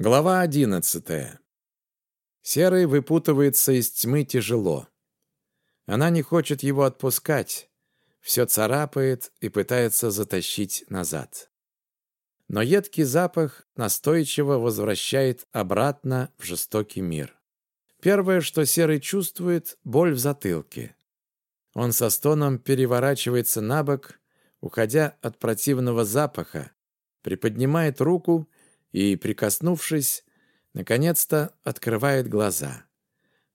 Глава одиннадцатая. Серый выпутывается из тьмы тяжело. Она не хочет его отпускать, все царапает и пытается затащить назад. Но едкий запах настойчиво возвращает обратно в жестокий мир. Первое, что Серый чувствует – боль в затылке. Он со стоном переворачивается на бок, уходя от противного запаха, приподнимает руку и, прикоснувшись, наконец-то открывает глаза.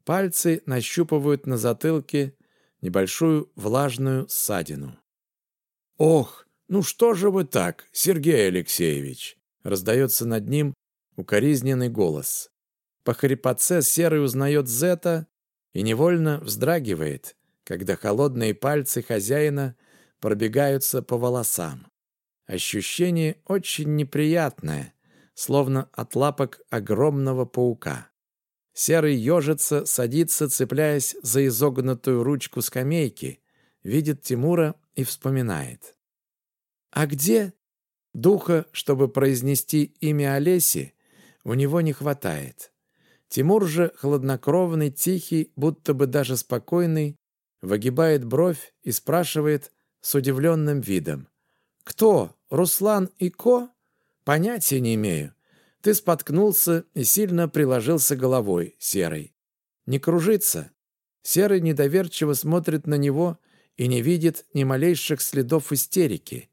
Пальцы нащупывают на затылке небольшую влажную ссадину. «Ох, ну что же вы так, Сергей Алексеевич?» раздается над ним укоризненный голос. По хрипотце Серый узнает Зета и невольно вздрагивает, когда холодные пальцы хозяина пробегаются по волосам. Ощущение очень неприятное, словно от лапок огромного паука. Серый ежится, садится, цепляясь за изогнутую ручку скамейки, видит Тимура и вспоминает. «А где?» Духа, чтобы произнести имя Олеси, у него не хватает. Тимур же, хладнокровный, тихий, будто бы даже спокойный, выгибает бровь и спрашивает с удивленным видом. «Кто? Руслан и Ко?» Понятия не имею. Ты споткнулся и сильно приложился головой, Серый. Не кружится. Серый недоверчиво смотрит на него и не видит ни малейших следов истерики,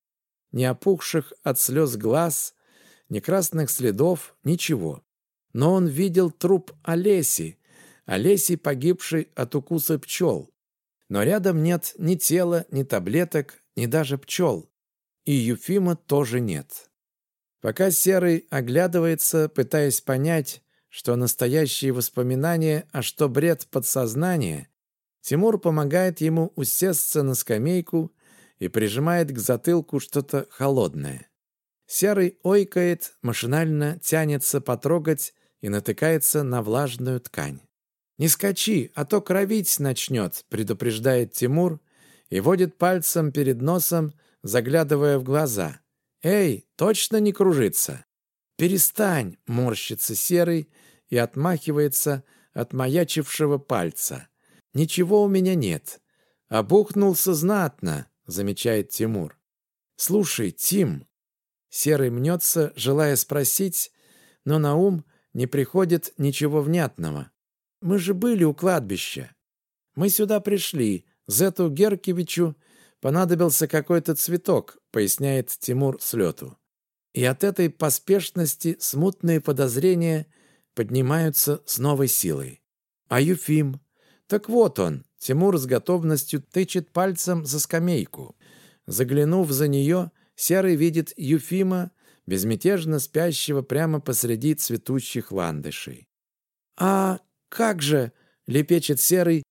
ни опухших от слез глаз, ни красных следов, ничего. Но он видел труп Олеси, Олеси, погибшей от укуса пчел. Но рядом нет ни тела, ни таблеток, ни даже пчел. И Юфима тоже нет. Пока Серый оглядывается, пытаясь понять, что настоящие воспоминания, а что бред подсознания, Тимур помогает ему усесться на скамейку и прижимает к затылку что-то холодное. Серый ойкает, машинально тянется потрогать и натыкается на влажную ткань. «Не скачи, а то кровить начнет», — предупреждает Тимур и водит пальцем перед носом, заглядывая в глаза. «Эй, точно не кружится?» «Перестань!» — морщится серый и отмахивается от маячившего пальца. «Ничего у меня нет. Обухнулся знатно», — замечает Тимур. «Слушай, Тим...» Серый мнется, желая спросить, но на ум не приходит ничего внятного. «Мы же были у кладбища. Мы сюда пришли, Зету Геркевичу понадобился какой-то цветок, поясняет Тимур слету. И от этой поспешности смутные подозрения поднимаются с новой силой. А Юфим? Так вот он. Тимур с готовностью тычет пальцем за скамейку. Заглянув за нее, Серый видит Юфима, безмятежно спящего прямо посреди цветущих ландышей. «А как же?» — лепечет Серый,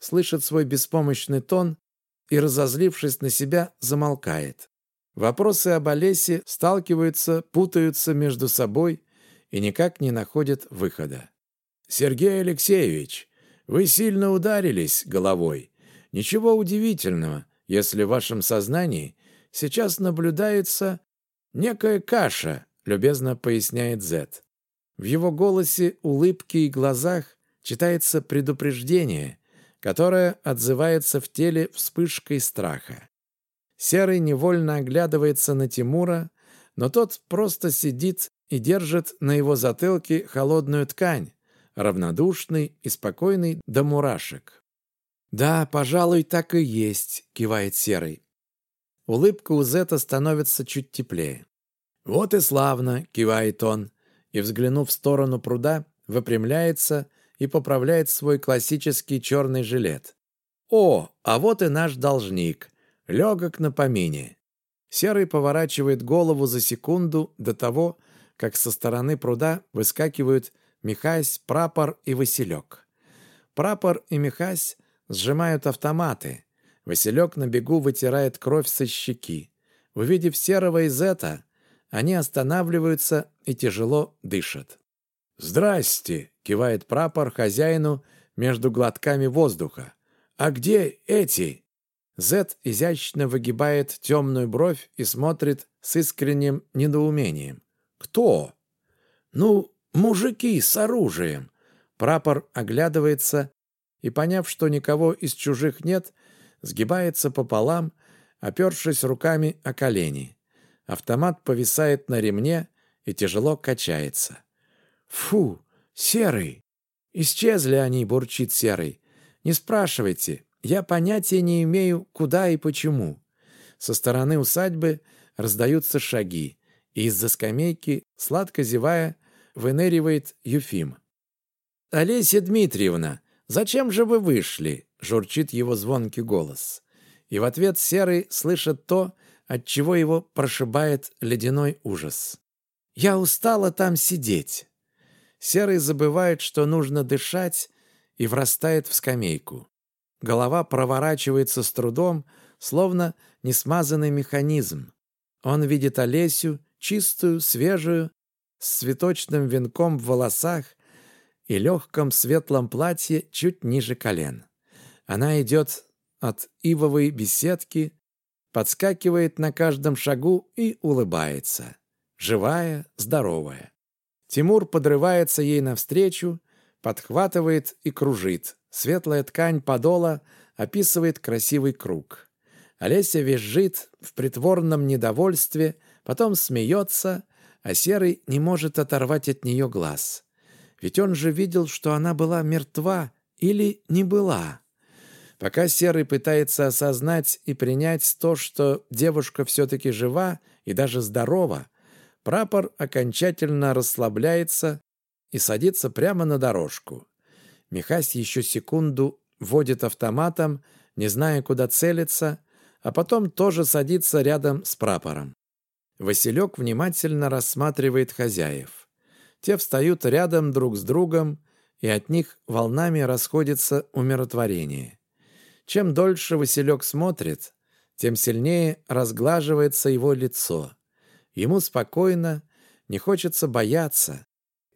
слышит свой беспомощный тон и, разозлившись на себя, замолкает. Вопросы об Олесе сталкиваются, путаются между собой и никак не находят выхода. «Сергей Алексеевич, вы сильно ударились головой. Ничего удивительного, если в вашем сознании сейчас наблюдается некая каша», любезно поясняет Зет. В его голосе, улыбке и глазах читается предупреждение, которая отзывается в теле вспышкой страха. Серый невольно оглядывается на Тимура, но тот просто сидит и держит на его затылке холодную ткань, равнодушный и спокойный до мурашек. «Да, пожалуй, так и есть», — кивает Серый. Улыбка у Зета становится чуть теплее. «Вот и славно», — кивает он, и, взглянув в сторону пруда, выпрямляется и поправляет свой классический черный жилет. «О, а вот и наш должник. Легок на помине». Серый поворачивает голову за секунду до того, как со стороны пруда выскакивают Михась, Прапор и Василек. Прапор и Михась сжимают автоматы. Василек на бегу вытирает кровь со щеки. Увидев Серого и Зета, они останавливаются и тяжело дышат. «Здрасте!» — кивает прапор хозяину между глотками воздуха. «А где эти?» Зет изящно выгибает темную бровь и смотрит с искренним недоумением. «Кто?» «Ну, мужики с оружием!» Прапор оглядывается и, поняв, что никого из чужих нет, сгибается пополам, опершись руками о колени. Автомат повисает на ремне и тяжело качается. «Фу, серый!» «Исчезли они», — бурчит серый. «Не спрашивайте, я понятия не имею, куда и почему». Со стороны усадьбы раздаются шаги, и из-за скамейки, сладко зевая, выныривает Юфим. «Олеся Дмитриевна, зачем же вы вышли?» — журчит его звонкий голос. И в ответ Серый слышит то, от чего его прошибает ледяной ужас. «Я устала там сидеть». Серый забывает, что нужно дышать, и врастает в скамейку. Голова проворачивается с трудом, словно несмазанный механизм. Он видит Олесю, чистую, свежую, с цветочным венком в волосах и легком светлом платье чуть ниже колен. Она идет от ивовой беседки, подскакивает на каждом шагу и улыбается. Живая, здоровая. Тимур подрывается ей навстречу, подхватывает и кружит. Светлая ткань подола описывает красивый круг. Олеся визжит в притворном недовольстве, потом смеется, а Серый не может оторвать от нее глаз. Ведь он же видел, что она была мертва или не была. Пока Серый пытается осознать и принять то, что девушка все-таки жива и даже здорова, прапор окончательно расслабляется и садится прямо на дорожку. Михась еще секунду водит автоматом, не зная, куда целиться, а потом тоже садится рядом с прапором. Василек внимательно рассматривает хозяев. Те встают рядом друг с другом, и от них волнами расходится умиротворение. Чем дольше Василек смотрит, тем сильнее разглаживается его лицо. Ему спокойно, не хочется бояться.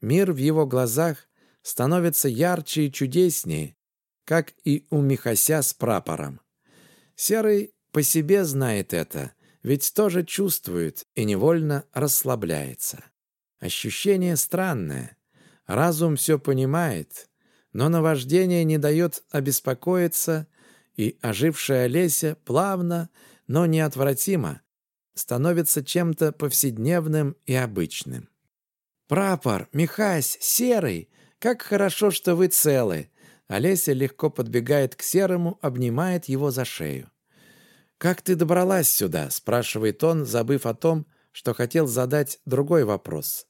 Мир в его глазах становится ярче и чудеснее, как и у Михася с прапором. Серый по себе знает это, ведь тоже чувствует и невольно расслабляется. Ощущение странное. Разум все понимает, но наваждение не дает обеспокоиться, и ожившая Олеся плавно, но неотвратимо становится чем-то повседневным и обычным. «Прапор, Михась, Серый, как хорошо, что вы целы!» Олеся легко подбегает к Серому, обнимает его за шею. «Как ты добралась сюда?» – спрашивает он, забыв о том, что хотел задать другой вопрос.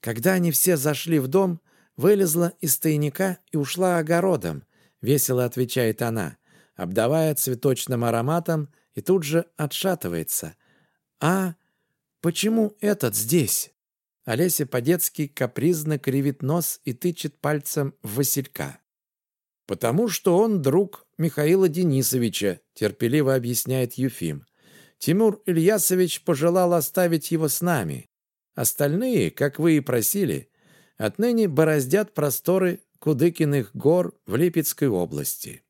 Когда они все зашли в дом, вылезла из тайника и ушла огородом, весело отвечает она, обдавая цветочным ароматом и тут же отшатывается. «А почему этот здесь?» Олеся по-детски капризно кривит нос и тычет пальцем в Василька. «Потому что он друг Михаила Денисовича», терпеливо объясняет Юфим. «Тимур Ильясович пожелал оставить его с нами. Остальные, как вы и просили, отныне бороздят просторы Кудыкиных гор в Липецкой области.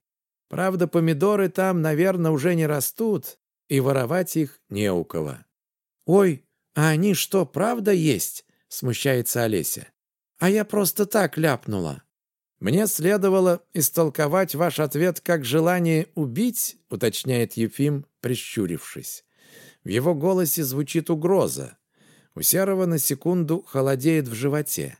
Правда, помидоры там, наверное, уже не растут, и воровать их не у кого». «Ой, а они что, правда есть?» — смущается Олеся. «А я просто так ляпнула». «Мне следовало истолковать ваш ответ как желание убить», уточняет Ефим, прищурившись. В его голосе звучит угроза. У Серого на секунду холодеет в животе.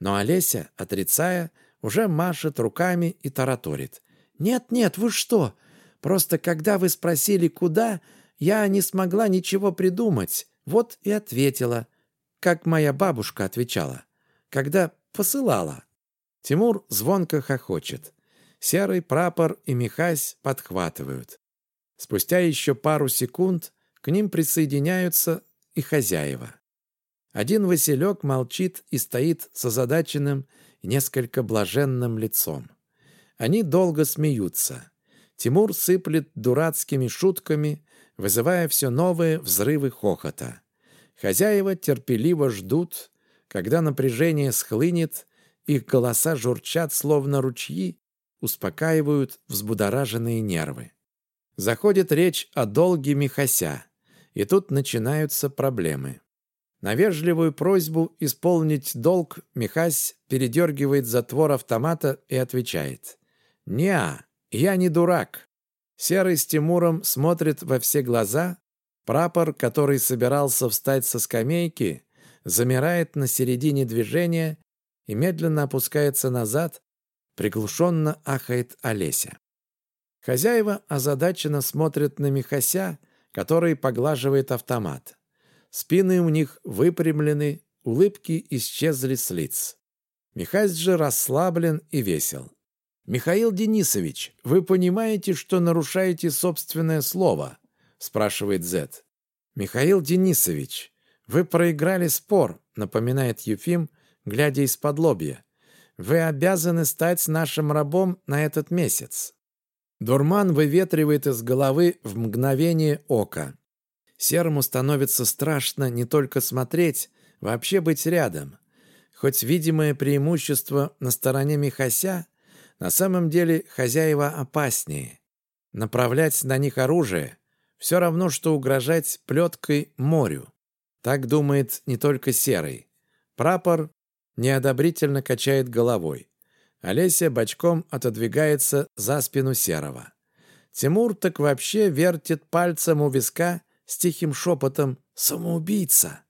Но Олеся, отрицая, уже машет руками и тараторит. «Нет-нет, вы что? Просто когда вы спросили, куда, я не смогла ничего придумать. Вот и ответила, как моя бабушка отвечала, когда посылала». Тимур звонко хохочет. Серый прапор и Михась подхватывают. Спустя еще пару секунд к ним присоединяются и хозяева. Один Василек молчит и стоит с озадаченным несколько блаженным лицом. Они долго смеются. Тимур сыплет дурацкими шутками, вызывая все новые взрывы хохота. Хозяева терпеливо ждут, когда напряжение схлынет, их голоса журчат, словно ручьи, успокаивают взбудораженные нервы. Заходит речь о долге Михася, и тут начинаются проблемы. На вежливую просьбу исполнить долг Михась передергивает затвор автомата и отвечает. «Не, я не дурак». Серый с Тимуром смотрит во все глаза. Прапор, который собирался встать со скамейки, замирает на середине движения и медленно опускается назад, приглушенно ахает Олеся. Хозяева озадаченно смотрят на Михася, который поглаживает автомат. Спины у них выпрямлены, улыбки исчезли с лиц. Михась же расслаблен и весел. «Михаил Денисович, вы понимаете, что нарушаете собственное слово?» Спрашивает Зет. «Михаил Денисович, вы проиграли спор», напоминает Юфим, глядя из-под лобья. «Вы обязаны стать нашим рабом на этот месяц». Дурман выветривает из головы в мгновение ока. Серому становится страшно не только смотреть, вообще быть рядом. Хоть видимое преимущество на стороне Михася, на самом деле хозяева опаснее. Направлять на них оружие – все равно, что угрожать плеткой морю. Так думает не только Серый. Прапор неодобрительно качает головой. Олеся бочком отодвигается за спину Серого. Тимур так вообще вертит пальцем у виска с тихим шепотом «Самоубийца!».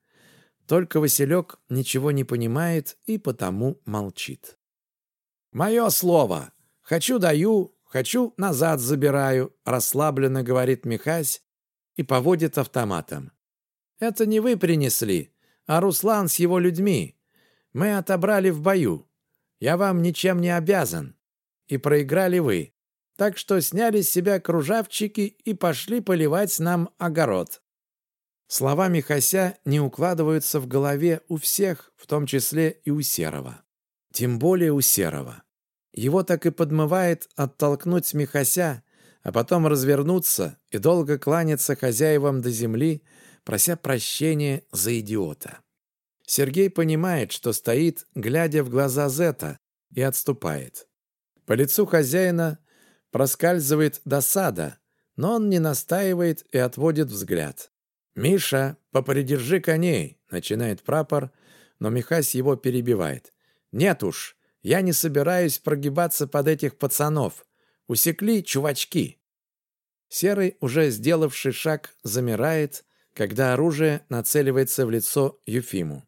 Только Василек ничего не понимает и потому молчит. «Мое слово! Хочу даю, хочу назад забираю», расслабленно говорит Михась и поводит автоматом. «Это не вы принесли, а Руслан с его людьми. Мы отобрали в бою. Я вам ничем не обязан. И проиграли вы. Так что сняли с себя кружавчики и пошли поливать нам огород». Слова Михася не укладываются в голове у всех, в том числе и у Серого. Тем более у Серого. Его так и подмывает оттолкнуть Михася, а потом развернуться и долго кланяться хозяевам до земли, прося прощения за идиота. Сергей понимает, что стоит, глядя в глаза Зета, и отступает. По лицу хозяина проскальзывает досада, но он не настаивает и отводит взгляд. «Миша, попридержи коней!» — начинает прапор, но Михась его перебивает. «Нет уж, я не собираюсь прогибаться под этих пацанов. Усекли чувачки!» Серый, уже сделавший шаг, замирает, когда оружие нацеливается в лицо Юфиму.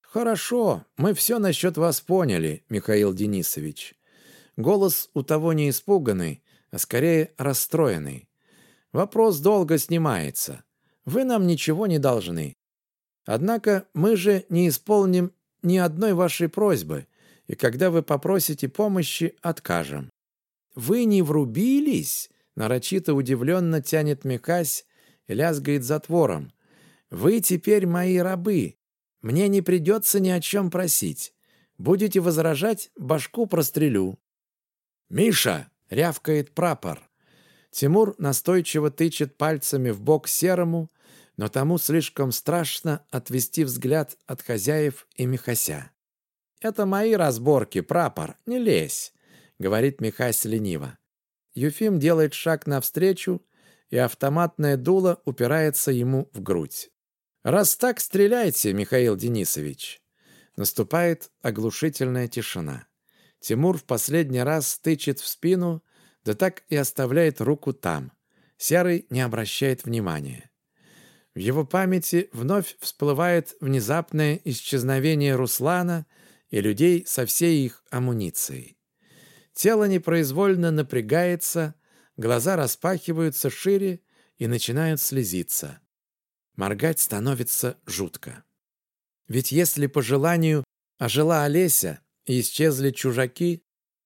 «Хорошо, мы все насчет вас поняли, Михаил Денисович». Голос у того не испуганный, а скорее расстроенный. «Вопрос долго снимается. Вы нам ничего не должны. Однако мы же не исполним ни одной вашей просьбы, и когда вы попросите помощи, откажем». «Вы не врубились?» — нарочито удивленно тянет Михась и лязгает затвором. «Вы теперь мои рабы, мне не придется ни о чем просить. Будете возражать, башку прострелю». «Миша!» — рявкает прапор. Тимур настойчиво тычет пальцами в бок серому, но тому слишком страшно отвести взгляд от хозяев и Михася. «Это мои разборки, прапор, не лезь», — говорит Михась лениво. Юфим делает шаг навстречу, и автоматное дуло упирается ему в грудь. «Раз так, стреляйте, Михаил Денисович!» Наступает оглушительная тишина. Тимур в последний раз стычет в спину, да так и оставляет руку там. Серый не обращает внимания. В его памяти вновь всплывает внезапное исчезновение Руслана и людей со всей их амуницией. Тело непроизвольно напрягается, глаза распахиваются шире и начинают слезиться. Моргать становится жутко. Ведь если по желанию ожила Олеся и исчезли чужаки,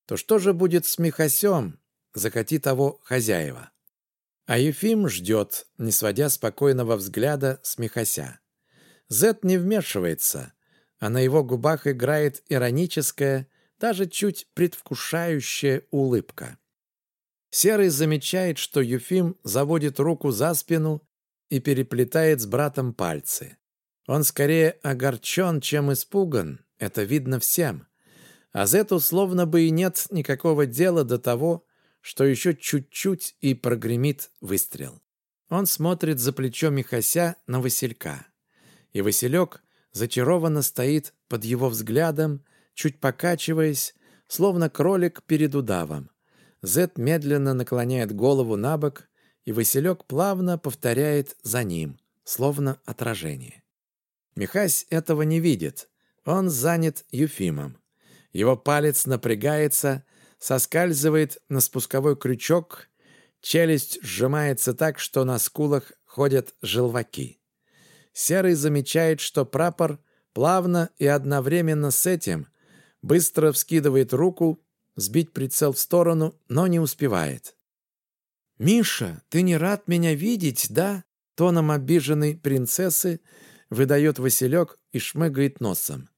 то что же будет с Михасем, захоти того хозяева? А Ефим ждет, не сводя спокойного взгляда с Михася. Зет не вмешивается, а на его губах играет ироническая, даже чуть предвкушающая улыбка. Серый замечает, что Юфим заводит руку за спину и переплетает с братом пальцы. Он скорее огорчен, чем испуган, это видно всем. А Зету словно бы и нет никакого дела до того, что еще чуть-чуть и прогремит выстрел. Он смотрит за плечо Михася на Василька. и Василек зачарованно стоит под его взглядом, чуть покачиваясь, словно кролик перед удавом. Зет медленно наклоняет голову на бок, и Василек плавно повторяет за ним, словно отражение. Михась этого не видит. Он занят Юфимом. Его палец напрягается, соскальзывает на спусковой крючок, челюсть сжимается так, что на скулах ходят желваки. Серый замечает, что прапор плавно и одновременно с этим быстро вскидывает руку, сбить прицел в сторону, но не успевает. «Миша, ты не рад меня видеть, да?» Тоном обиженной принцессы выдает Василек и шмыгает носом.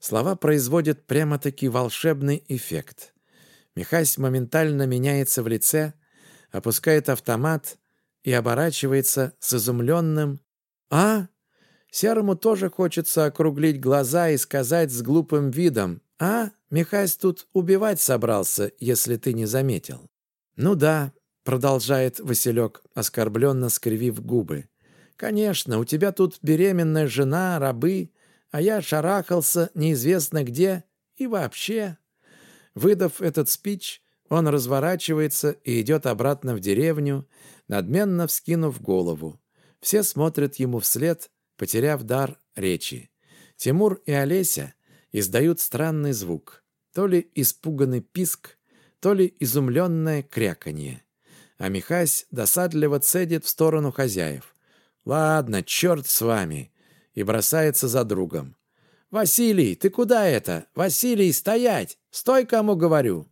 Слова производят прямо-таки волшебный эффект. Михась моментально меняется в лице, опускает автомат и оборачивается с изумленным «А?» Серому тоже хочется округлить глаза и сказать с глупым видом «А? Михась тут убивать собрался, если ты не заметил». «Ну да», — продолжает Василек, оскорбленно скривив губы. «Конечно, у тебя тут беременная жена, рабы, а я шарахался неизвестно где и вообще». Выдав этот спич, он разворачивается и идет обратно в деревню, надменно вскинув голову. Все смотрят ему вслед, потеряв дар речи. Тимур и Олеся издают странный звук. То ли испуганный писк, то ли изумленное кряканье. А Михась досадливо цедит в сторону хозяев. «Ладно, черт с вами!» и бросается за другом. «Василий, ты куда это? Василий, стоять! Стой, кому говорю!»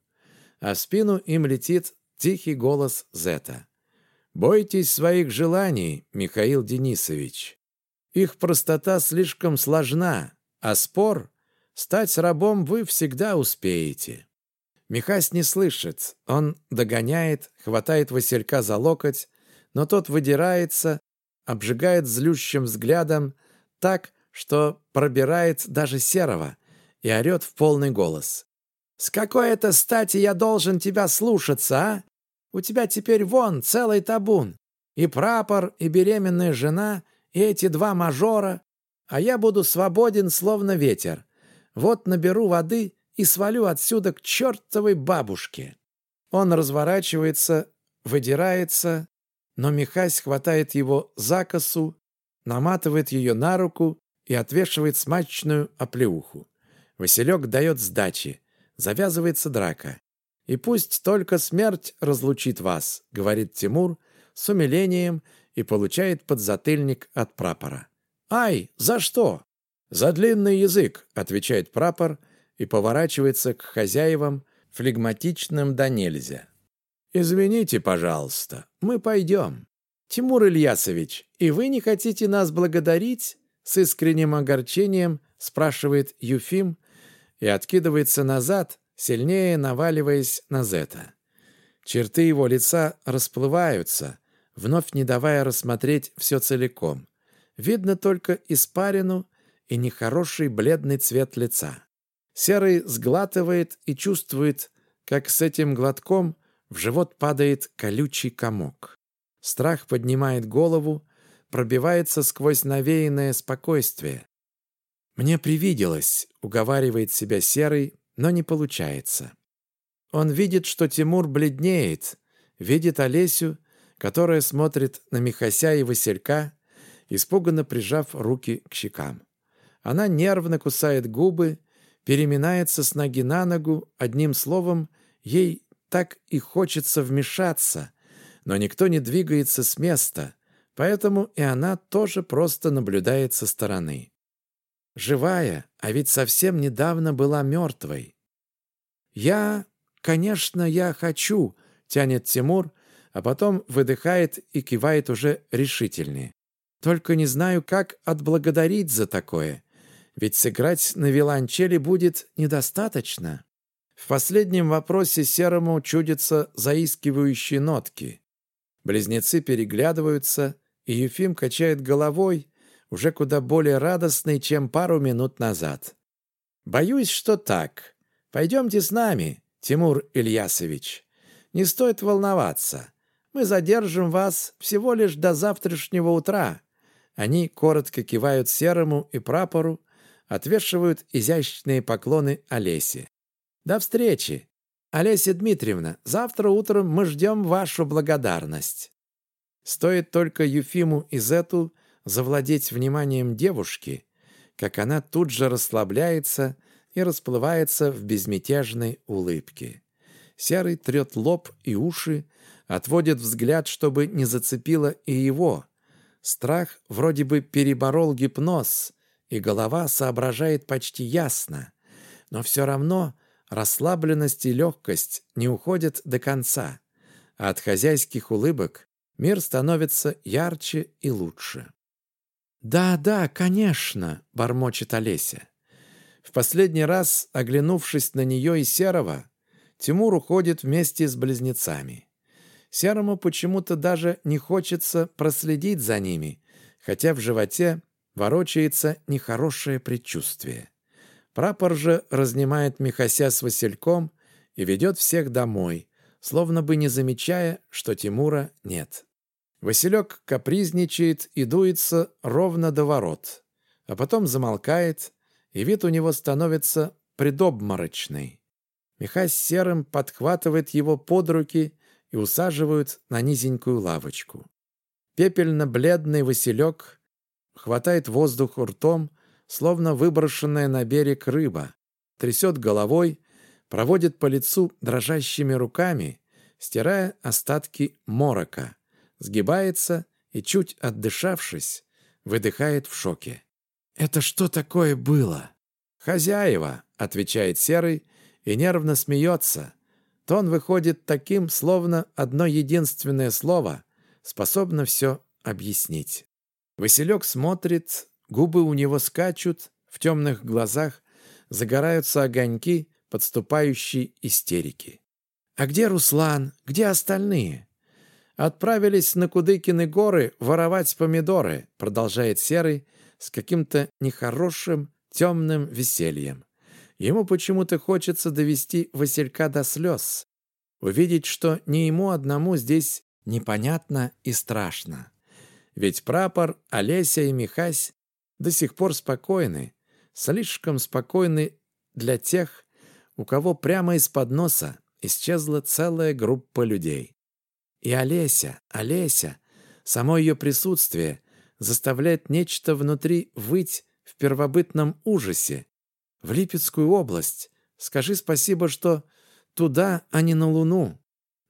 А в спину им летит тихий голос Зета. «Бойтесь своих желаний, Михаил Денисович. Их простота слишком сложна, а спор — стать рабом вы всегда успеете». Михась не слышит. Он догоняет, хватает Василька за локоть, но тот выдирается, обжигает злющим взглядом так, что пробирает даже Серого и орет в полный голос. «С какой это стати я должен тебя слушаться, а? У тебя теперь вон целый табун. И прапор, и беременная жена, и эти два мажора. А я буду свободен, словно ветер. Вот наберу воды и свалю отсюда к чертовой бабушке». Он разворачивается, выдирается, но Михась хватает его за косу, наматывает ее на руку и отвешивает смачную оплеуху. Василек дает сдачи. Завязывается драка. «И пусть только смерть разлучит вас», — говорит Тимур с умилением и получает подзатыльник от прапора. «Ай, за что?» «За длинный язык», — отвечает прапор и поворачивается к хозяевам, флегматичным да нельзя. «Извините, пожалуйста, мы пойдем». «Тимур Ильясович, и вы не хотите нас благодарить?» С искренним огорчением спрашивает Юфим и откидывается назад, сильнее наваливаясь на Зета. Черты его лица расплываются, вновь не давая рассмотреть все целиком. Видно только испарину и нехороший бледный цвет лица. Серый сглатывает и чувствует, как с этим глотком в живот падает колючий комок. Страх поднимает голову, пробивается сквозь навеянное спокойствие. «Мне привиделось», — уговаривает себя Серый, но не получается. Он видит, что Тимур бледнеет, видит Олесю, которая смотрит на Михася и Василька, испуганно прижав руки к щекам. Она нервно кусает губы, переминается с ноги на ногу, одним словом, ей так и хочется вмешаться, но никто не двигается с места, поэтому и она тоже просто наблюдает со стороны. Живая, а ведь совсем недавно была мертвой. «Я, конечно, я хочу», — тянет Тимур, а потом выдыхает и кивает уже решительнее. «Только не знаю, как отблагодарить за такое, ведь сыграть на виолончели будет недостаточно». В последнем вопросе Серому чудятся заискивающие нотки. Близнецы переглядываются, и Ефим качает головой, уже куда более радостный, чем пару минут назад. «Боюсь, что так. Пойдемте с нами, Тимур Ильясович. Не стоит волноваться. Мы задержим вас всего лишь до завтрашнего утра, Они коротко кивают серому и прапору, отвешивают изящные поклоны Олесе. «До встречи! Олеся Дмитриевна, завтра утром мы ждем вашу благодарность». Стоит только Юфиму Изету завладеть вниманием девушки, как она тут же расслабляется и расплывается в безмятежной улыбке. Серый трет лоб и уши, отводит взгляд, чтобы не зацепило и его. Страх вроде бы переборол гипноз, и голова соображает почти ясно. Но все равно расслабленность и легкость не уходят до конца, а от хозяйских улыбок мир становится ярче и лучше. «Да, да, конечно», — бормочет Олеся. В последний раз, оглянувшись на нее и Серого, Тимур уходит вместе с близнецами. Серому почему-то даже не хочется проследить за ними, хотя в животе ворочается нехорошее предчувствие. Прапор же разнимает Михася с Васильком и ведет всех домой, словно бы не замечая, что Тимура нет. Василек капризничает и дуется ровно до ворот, а потом замолкает, и вид у него становится предобморочный. Михась серым подхватывает его под руки и усаживают на низенькую лавочку. Пепельно-бледный Василек хватает воздух ртом, словно выброшенная на берег рыба, трясет головой, проводит по лицу дрожащими руками, стирая остатки морока, сгибается и, чуть отдышавшись, выдыхает в шоке. «Это что такое было?» «Хозяева», — отвечает Серый и нервно смеется. Тон выходит таким, словно одно единственное слово способно все объяснить. Василек смотрит, губы у него скачут, в темных глазах загораются огоньки подступающей истерики. «А где Руслан? Где остальные?» «Отправились на Кудыкины горы воровать помидоры», продолжает Серый с каким-то нехорошим темным весельем. Ему почему-то хочется довести Василька до слез, увидеть, что не ему одному здесь непонятно и страшно. Ведь прапор, Олеся и Михась до сих пор спокойны, слишком спокойны для тех, у кого прямо из-под носа исчезла целая группа людей. И Олеся, Олеся, само ее присутствие заставляет нечто внутри выть в первобытном ужасе. В Липецкую область. Скажи спасибо, что туда, а не на Луну.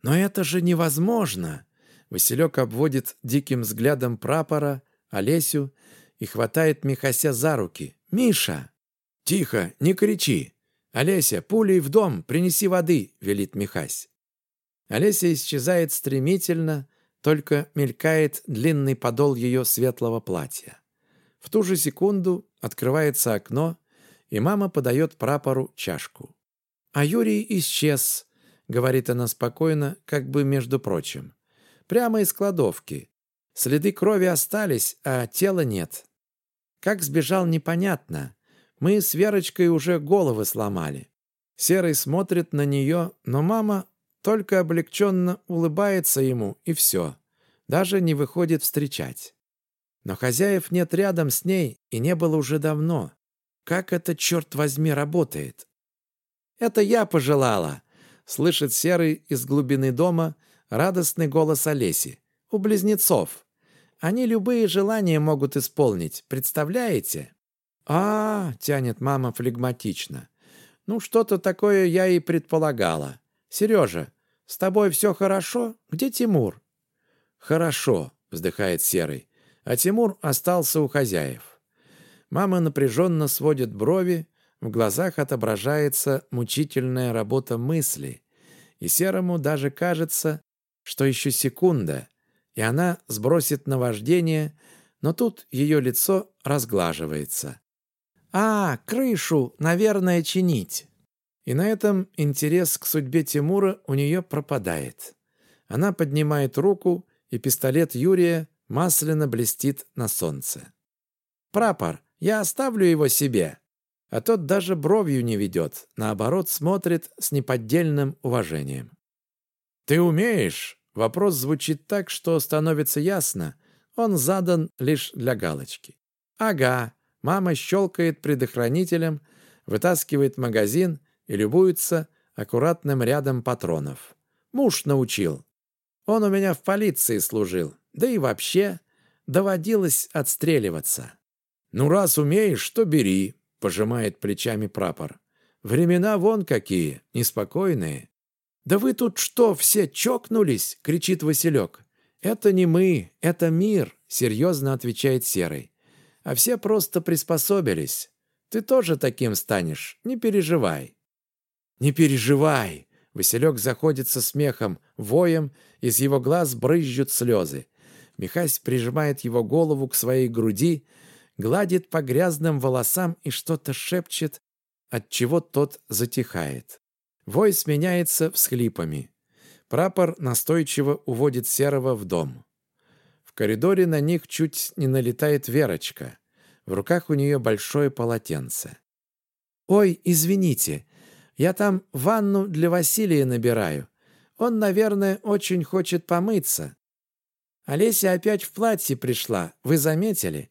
Но это же невозможно. Василек обводит диким взглядом прапора, Олесю и хватает Михася за руки. «Миша!» «Тихо, не кричи!» «Олеся, пулей в дом, принеси воды!» — велит Михась. Олеся исчезает стремительно, только мелькает длинный подол ее светлого платья. В ту же секунду открывается окно, и мама подает прапору чашку. «А Юрий исчез», — говорит она спокойно, как бы между прочим. Прямо из кладовки. Следы крови остались, а тела нет. Как сбежал, непонятно. Мы с Верочкой уже головы сломали. Серый смотрит на нее, но мама только облегченно улыбается ему, и все. Даже не выходит встречать. Но хозяев нет рядом с ней, и не было уже давно. Как это, черт возьми, работает? «Это я пожелала!» — слышит Серый из глубины дома, радостный голос Олеси. «У близнецов. Они любые желания могут исполнить, представляете?» «А, — тянет мама флегматично. Ну, что-то такое я и предполагала. Сережа, с тобой все хорошо? Где Тимур?» «Хорошо», — вздыхает Серый. А Тимур остался у хозяев. Мама напряженно сводит брови, в глазах отображается мучительная работа мысли, и Серому даже кажется, что еще секунда, и она сбросит наваждение, но тут ее лицо разглаживается. «А, крышу, наверное, чинить». И на этом интерес к судьбе Тимура у нее пропадает. Она поднимает руку, и пистолет Юрия масляно блестит на солнце. «Прапор, я оставлю его себе». А тот даже бровью не ведет, наоборот, смотрит с неподдельным уважением. «Ты умеешь?» Вопрос звучит так, что становится ясно. Он задан лишь для галочки. Ага, мама щелкает предохранителем, вытаскивает магазин и любуется аккуратным рядом патронов. Муж научил. Он у меня в полиции служил. Да и вообще доводилось отстреливаться. «Ну, раз умеешь, то бери», — пожимает плечами прапор. «Времена вон какие, неспокойные». «Да вы тут что, все чокнулись?» — кричит Василек. «Это не мы, это мир», — серьезно отвечает Серый. «А все просто приспособились. Ты тоже таким станешь, не переживай». «Не переживай!» Василек заходится смехом, воем, из его глаз брызжут слезы. Михась прижимает его голову к своей груди, гладит по грязным волосам и что-то шепчет, от чего тот затихает. Вой сменяется всхлипами. Прапор настойчиво уводит Серого в дом. В коридоре на них чуть не налетает Верочка. В руках у нее большое полотенце. «Ой, извините, я там ванну для Василия набираю. Он, наверное, очень хочет помыться. Олеся опять в платье пришла, вы заметили?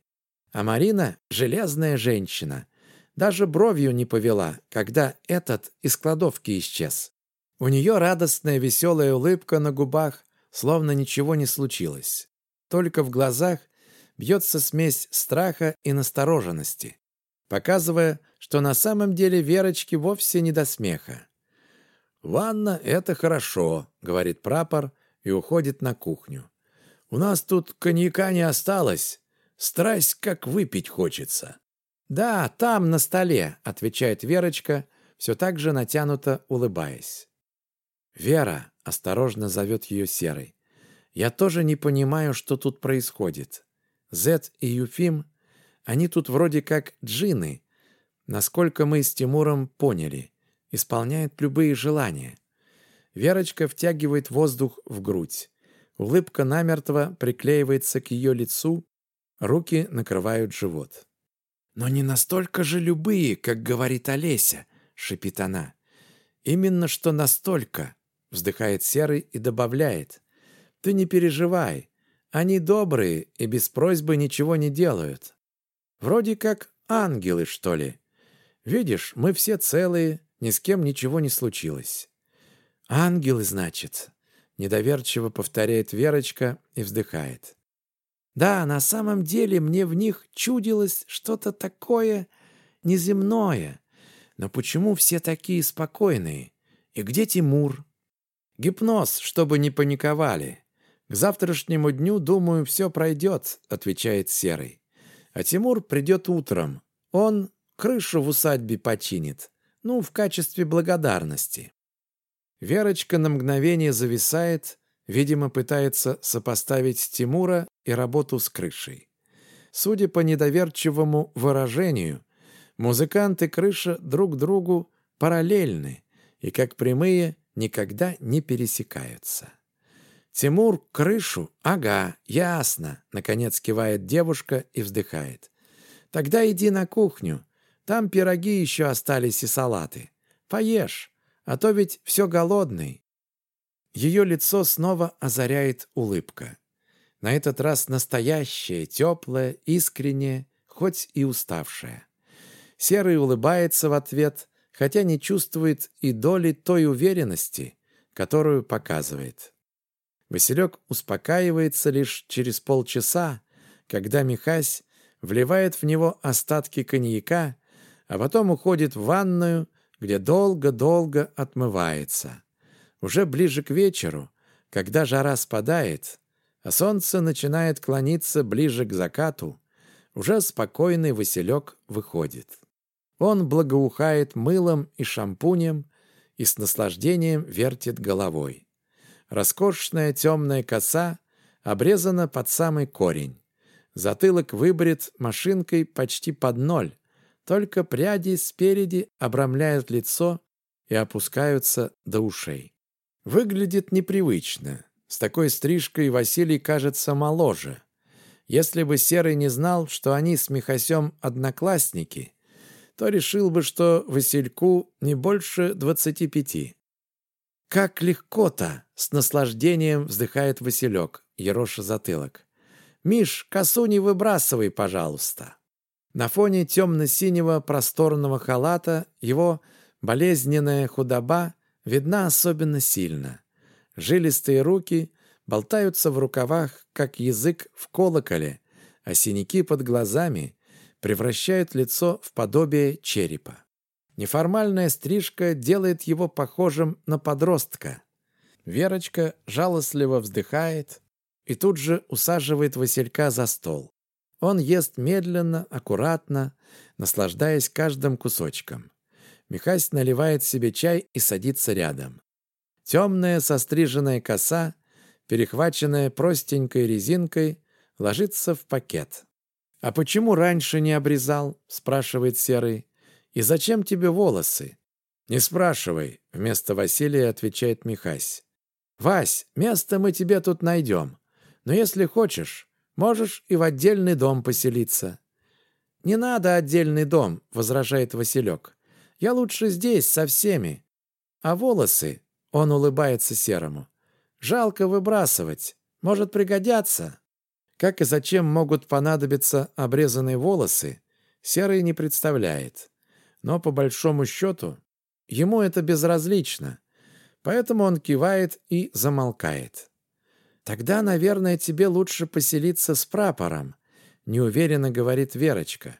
А Марина — железная женщина. Даже бровью не повела, когда этот из кладовки исчез. У нее радостная веселая улыбка на губах, словно ничего не случилось. Только в глазах бьется смесь страха и настороженности, показывая, что на самом деле Верочке вовсе не до смеха. «Ванна — это хорошо», — говорит прапор и уходит на кухню. «У нас тут коньяка не осталось. Страсть как выпить хочется». «Да, там, на столе», — отвечает Верочка, все так же натянуто улыбаясь. «Вера», — осторожно зовет ее Серой, — «я тоже не понимаю, что тут происходит. Зет и Юфим, они тут вроде как джины, насколько мы с Тимуром поняли, исполняет любые желания. Верочка втягивает воздух в грудь. Улыбка намертво приклеивается к ее лицу, руки накрывают живот. «Но не настолько же любые, как говорит Олеся», — шипит она. «Именно что настолько», — вздыхает Серый и добавляет. «Ты не переживай, они добрые и без просьбы ничего не делают. Вроде как ангелы, что ли. Видишь, мы все целые, ни с кем ничего не случилось. Ангелы, значит, недоверчиво повторяет Верочка и вздыхает. Да, на самом деле мне в них чудилось что-то такое неземное. Но почему все такие спокойные? И где Тимур? Гипноз, чтобы не паниковали. К завтрашнему дню, думаю, все пройдет, отвечает Серый. А Тимур придет утром. Он крышу в усадьбе починит. Ну, в качестве благодарности. Верочка на мгновение зависает, видимо, пытается сопоставить Тимура и работу с крышей. Судя по недоверчивому выражению, музыкант и крыша друг другу параллельны и, как прямые, никогда не пересекаются. «Тимур, крышу? Ага, ясно!» Наконец кивает девушка и вздыхает. «Тогда иди на кухню. Там пироги еще остались и салаты. Поешь, а то ведь все голодный». Ее лицо снова озаряет улыбка. На этот раз настоящая, теплая, искренняя, хоть и уставшая. Серый улыбается в ответ, хотя не чувствует и доли той уверенности, которую показывает. Василек успокаивается лишь через полчаса, когда Михась вливает в него остатки коньяка, а потом уходит в ванную, где долго-долго отмывается. Уже ближе к вечеру, когда жара спадает, а солнце начинает клониться ближе к закату, уже спокойный Василек выходит. Он благоухает мылом и шампунем и с наслаждением вертит головой. Роскошная темная коса обрезана под самый корень. Затылок выбрит машинкой почти под ноль. Только пряди спереди обрамляют лицо и опускаются до ушей. Выглядит непривычно. С такой стрижкой Василий кажется моложе. Если бы Серый не знал, что они с Михасем одноклассники, то решил бы, что Васильку не больше двадцати пяти. «Как легко-то!» — с наслаждением вздыхает Василек, ероша затылок. Миш, косу не выбрасывай, пожалуйста». На фоне темно-синего просторного халата его болезненная худоба видна особенно сильно. Жилистые руки болтаются в рукавах, как язык в колоколе, а синяки под глазами превращают лицо в подобие черепа. Неформальная стрижка делает его похожим на подростка. Верочка жалостливо вздыхает и тут же усаживает Василька за стол. Он ест медленно, аккуратно, наслаждаясь каждым кусочком. Михась наливает себе чай и садится рядом. Темная состриженная коса, перехваченная простенькой резинкой, ложится в пакет. «А почему раньше не обрезал?» – спрашивает Серый. «И зачем тебе волосы?» «Не спрашивай», – вместо Василия отвечает Михась. «Вась, место мы тебе тут найдем. Но если хочешь, Можешь и в отдельный дом поселиться». «Не надо отдельный дом», — возражает Василек. «Я лучше здесь, со всеми. А волосы...» — он улыбается Серому. «Жалко выбрасывать. Может пригодятся». Как и зачем могут понадобиться обрезанные волосы, Серый не представляет. Но по большому счету ему это безразлично, поэтому он кивает и замолкает. «Тогда, наверное, тебе лучше поселиться с прапором», — неуверенно говорит Верочка.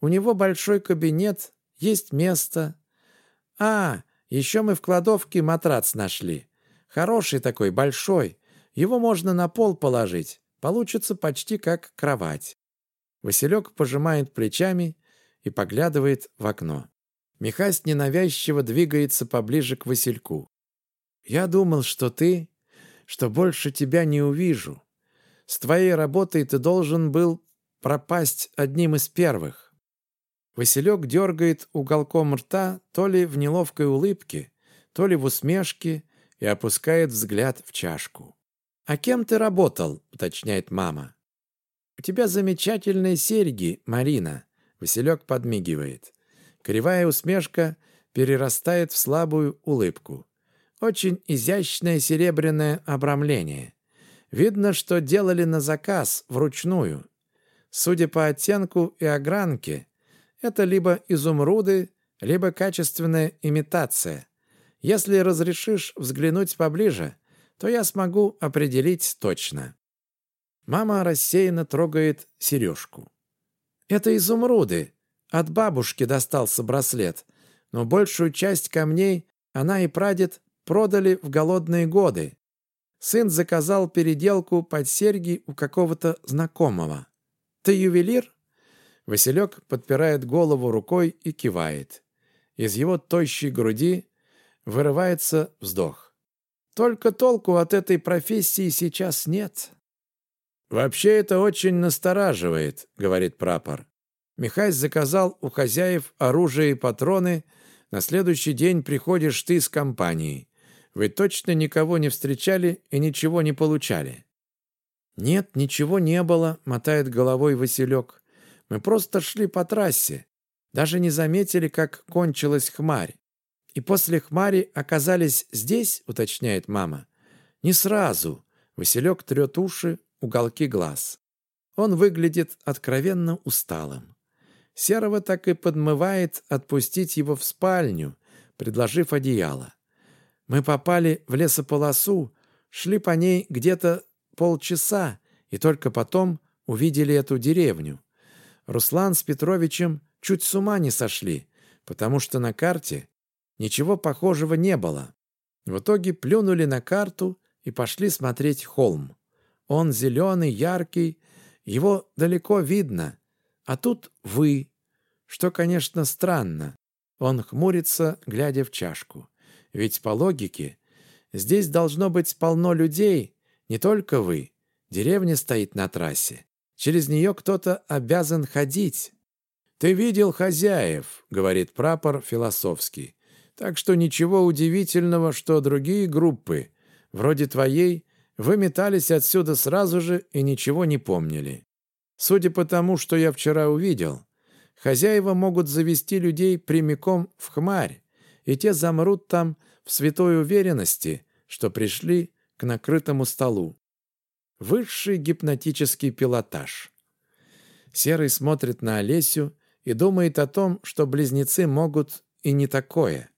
«У него большой кабинет, есть место». «А, еще мы в кладовке матрац нашли. Хороший такой, большой. Его можно на пол положить. Получится почти как кровать». Василек пожимает плечами и поглядывает в окно. Михась ненавязчиво двигается поближе к Васильку. «Я думал, что ты что больше тебя не увижу. С твоей работой ты должен был пропасть одним из первых». Василек дергает уголком рта то ли в неловкой улыбке, то ли в усмешке и опускает взгляд в чашку. «А кем ты работал?» — уточняет мама. «У тебя замечательные серьги, Марина», — Василек подмигивает. Кривая усмешка перерастает в слабую улыбку. Очень изящное серебряное обрамление. Видно, что делали на заказ, вручную. Судя по оттенку и огранке, это либо изумруды, либо качественная имитация. Если разрешишь взглянуть поближе, то я смогу определить точно. Мама рассеянно трогает сережку. Это изумруды. От бабушки достался браслет, но большую часть камней она и прадед продали в голодные годы. Сын заказал переделку под серьги у какого-то знакомого. «Ты ювелир?» Василек подпирает голову рукой и кивает. Из его тощей груди вырывается вздох. «Только толку от этой профессии сейчас нет». «Вообще это очень настораживает», — говорит прапор. Михась заказал у хозяев оружие и патроны. На следующий день приходишь ты с компанией. Вы точно никого не встречали и ничего не получали?» «Нет, ничего не было», — мотает головой Василек. «Мы просто шли по трассе. Даже не заметили, как кончилась хмарь. И после хмари оказались здесь», — уточняет мама. «Не сразу». Василек трет уши, уголки глаз. Он выглядит откровенно усталым. Серого так и подмывает отпустить его в спальню, предложив одеяло. Мы попали в лесополосу, шли по ней где-то полчаса и только потом увидели эту деревню. Руслан с Петровичем чуть с ума не сошли, потому что на карте ничего похожего не было. В итоге плюнули на карту и пошли смотреть холм. Он зеленый, яркий, его далеко видно, а тут вы, что, конечно, странно. Он хмурится, глядя в чашку. Ведь по логике здесь должно быть полно людей, не только вы. Деревня стоит на трассе. Через нее кто-то обязан ходить. «Ты видел хозяев», — говорит прапор философский. «Так что ничего удивительного, что другие группы, вроде твоей, выметались отсюда сразу же и ничего не помнили. Судя по тому, что я вчера увидел, хозяева могут завести людей прямиком в хмарь, и те замрут там в святой уверенности, что пришли к накрытому столу. Высший гипнотический пилотаж. Серый смотрит на Олесю и думает о том, что близнецы могут и не такое.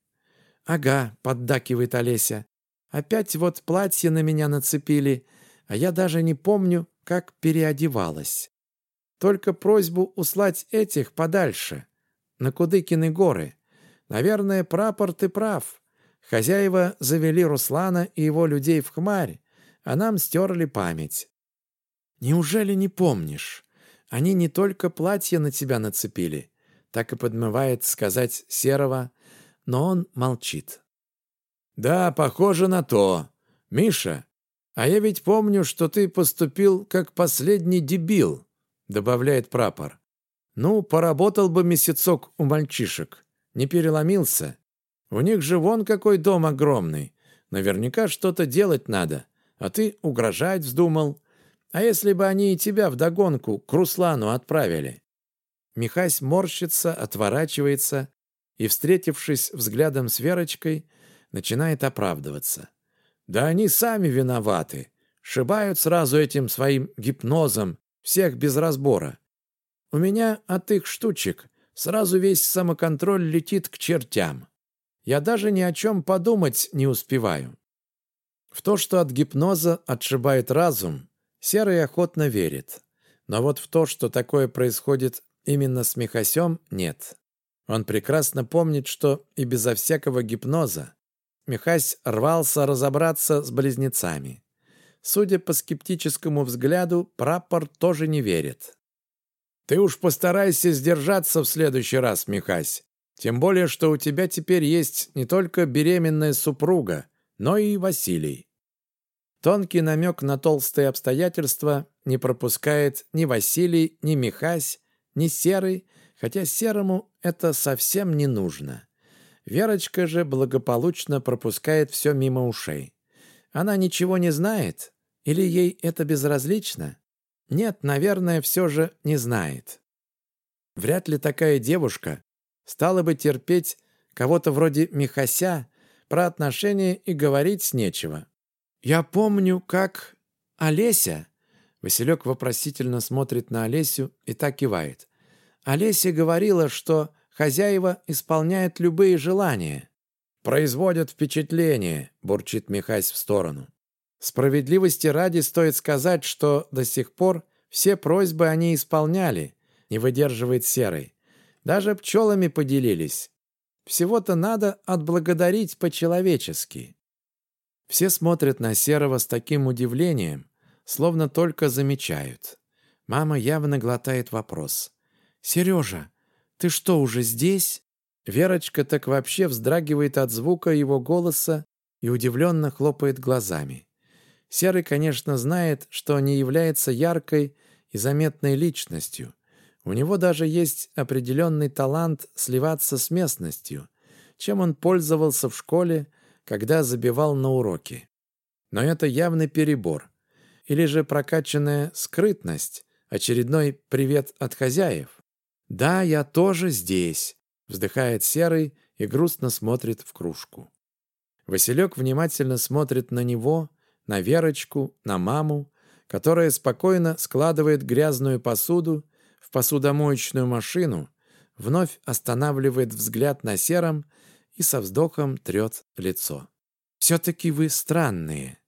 «Ага», — поддакивает Олеся. «Опять вот платье на меня нацепили, а я даже не помню, как переодевалась. Только просьбу услать этих подальше, на Кудыкины горы. Наверное, прапор ты прав. Хозяева завели Руслана и его людей в хмарь, а нам стерли память. Неужели не помнишь? Они не только платье на тебя нацепили, так и подмывает сказать Серого, но он молчит. «Да, похоже на то. Миша, а я ведь помню, что ты поступил как последний дебил», добавляет прапор. «Ну, поработал бы месяцок у мальчишек. Не переломился. У них же вон какой дом огромный. Наверняка что-то делать надо. А ты угрожать вздумал. А если бы они и тебя вдогонку к Руслану отправили?» Михась морщится, отворачивается и, встретившись взглядом с Верочкой, начинает оправдываться. «Да они сами виноваты. Шибают сразу этим своим гипнозом всех без разбора. У меня от их штучек сразу весь самоконтроль летит к чертям. Я даже ни о чем подумать не успеваю. В то, что от гипноза отшибает разум, Серый охотно верит. Но вот в то, что такое происходит именно с Михасем, нет. Он прекрасно помнит, что и безо всякого гипноза Михась рвался разобраться с близнецами. Судя по скептическому взгляду, прапор тоже не верит. «Ты уж постарайся сдержаться в следующий раз, Михась. Тем более, что у тебя теперь есть не только беременная супруга, но и Василий. Тонкий намек на толстые обстоятельства не пропускает ни Василий, ни Михась, ни Серый, хотя Серому это совсем не нужно. Верочка же благополучно пропускает все мимо ушей. Она ничего не знает? Или ей это безразлично? Нет, наверное, все же не знает. Вряд ли такая девушка Стало бы терпеть кого-то вроде Михася, про отношения и говорить нечего. «Я помню, как Олеся...» Василек вопросительно смотрит на Олесю и так кивает. «Олеся говорила, что хозяева исполняют любые желания». «Производят впечатление», — бурчит Михась в сторону. Справедливости ради стоит сказать, что до сих пор все просьбы они исполняли, не выдерживает Серый. Даже пчелами поделились. Всего-то надо отблагодарить по-человечески. Все смотрят на Серого с таким удивлением, словно только замечают. Мама явно глотает вопрос. «Сережа, ты что, уже здесь?» Верочка так вообще вздрагивает от звука его голоса и удивленно хлопает глазами. Серый, конечно, знает, что не является яркой и заметной личностью, у него даже есть определенный талант сливаться с местностью, чем он пользовался в школе, когда забивал на уроки. Но это явный перебор. Или же прокачанная скрытность, очередной привет от хозяев. «Да, я тоже здесь», — вздыхает Серый и грустно смотрит в кружку. Василек внимательно смотрит на него, на Верочку, на маму, которая спокойно складывает грязную посуду посудомоечную машину, вновь останавливает взгляд на сером и со вздохом трет лицо. «Все-таки вы странные».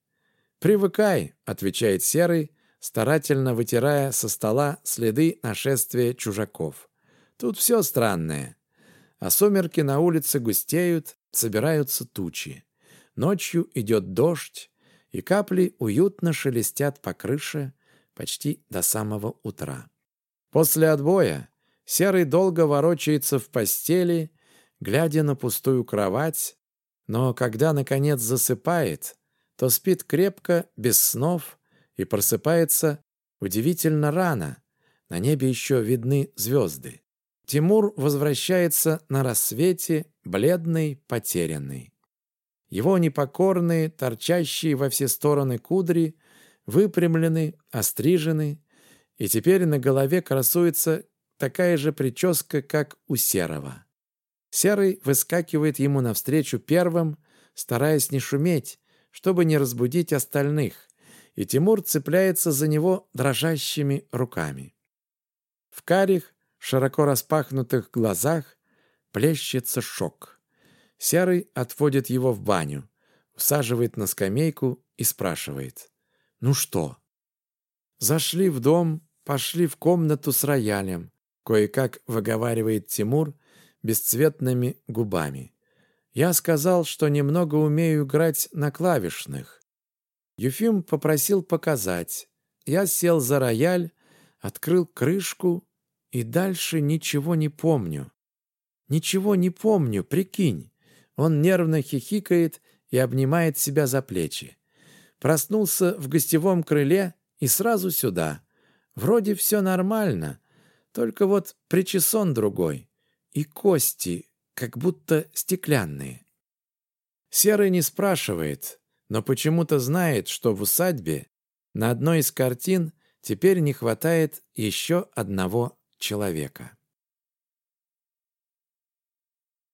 «Привыкай», — отвечает серый, старательно вытирая со стола следы нашествия чужаков. «Тут все странное. А сумерки на улице густеют, собираются тучи. Ночью идет дождь, и капли уютно шелестят по крыше почти до самого утра. После отбоя Серый долго ворочается в постели, глядя на пустую кровать, но когда, наконец, засыпает, то спит крепко, без снов, и просыпается удивительно рано. На небе еще видны звезды. Тимур возвращается на рассвете, бледный, потерянный. Его непокорные, торчащие во все стороны кудри выпрямлены, острижены, и теперь на голове красуется такая же прическа, как у Серого. Серый выскакивает ему навстречу первым, стараясь не шуметь, чтобы не разбудить остальных, и Тимур цепляется за него дрожащими руками. В карих, широко распахнутых глазах плещется шок. Серый отводит его в баню, усаживает на скамейку и спрашивает. «Ну что?» Зашли в дом, пошли в комнату с роялем, кое-как выговаривает Тимур бесцветными губами. Я сказал, что немного умею играть на клавишных. Юфим попросил показать. Я сел за рояль, открыл крышку и дальше ничего не помню. Ничего не помню, прикинь. Он нервно хихикает и обнимает себя за плечи. Проснулся в гостевом крыле и сразу сюда. Вроде все нормально, только вот причесон другой. И кости, как будто стеклянные. Серый не спрашивает, но почему-то знает, что в усадьбе на одной из картин теперь не хватает еще одного человека.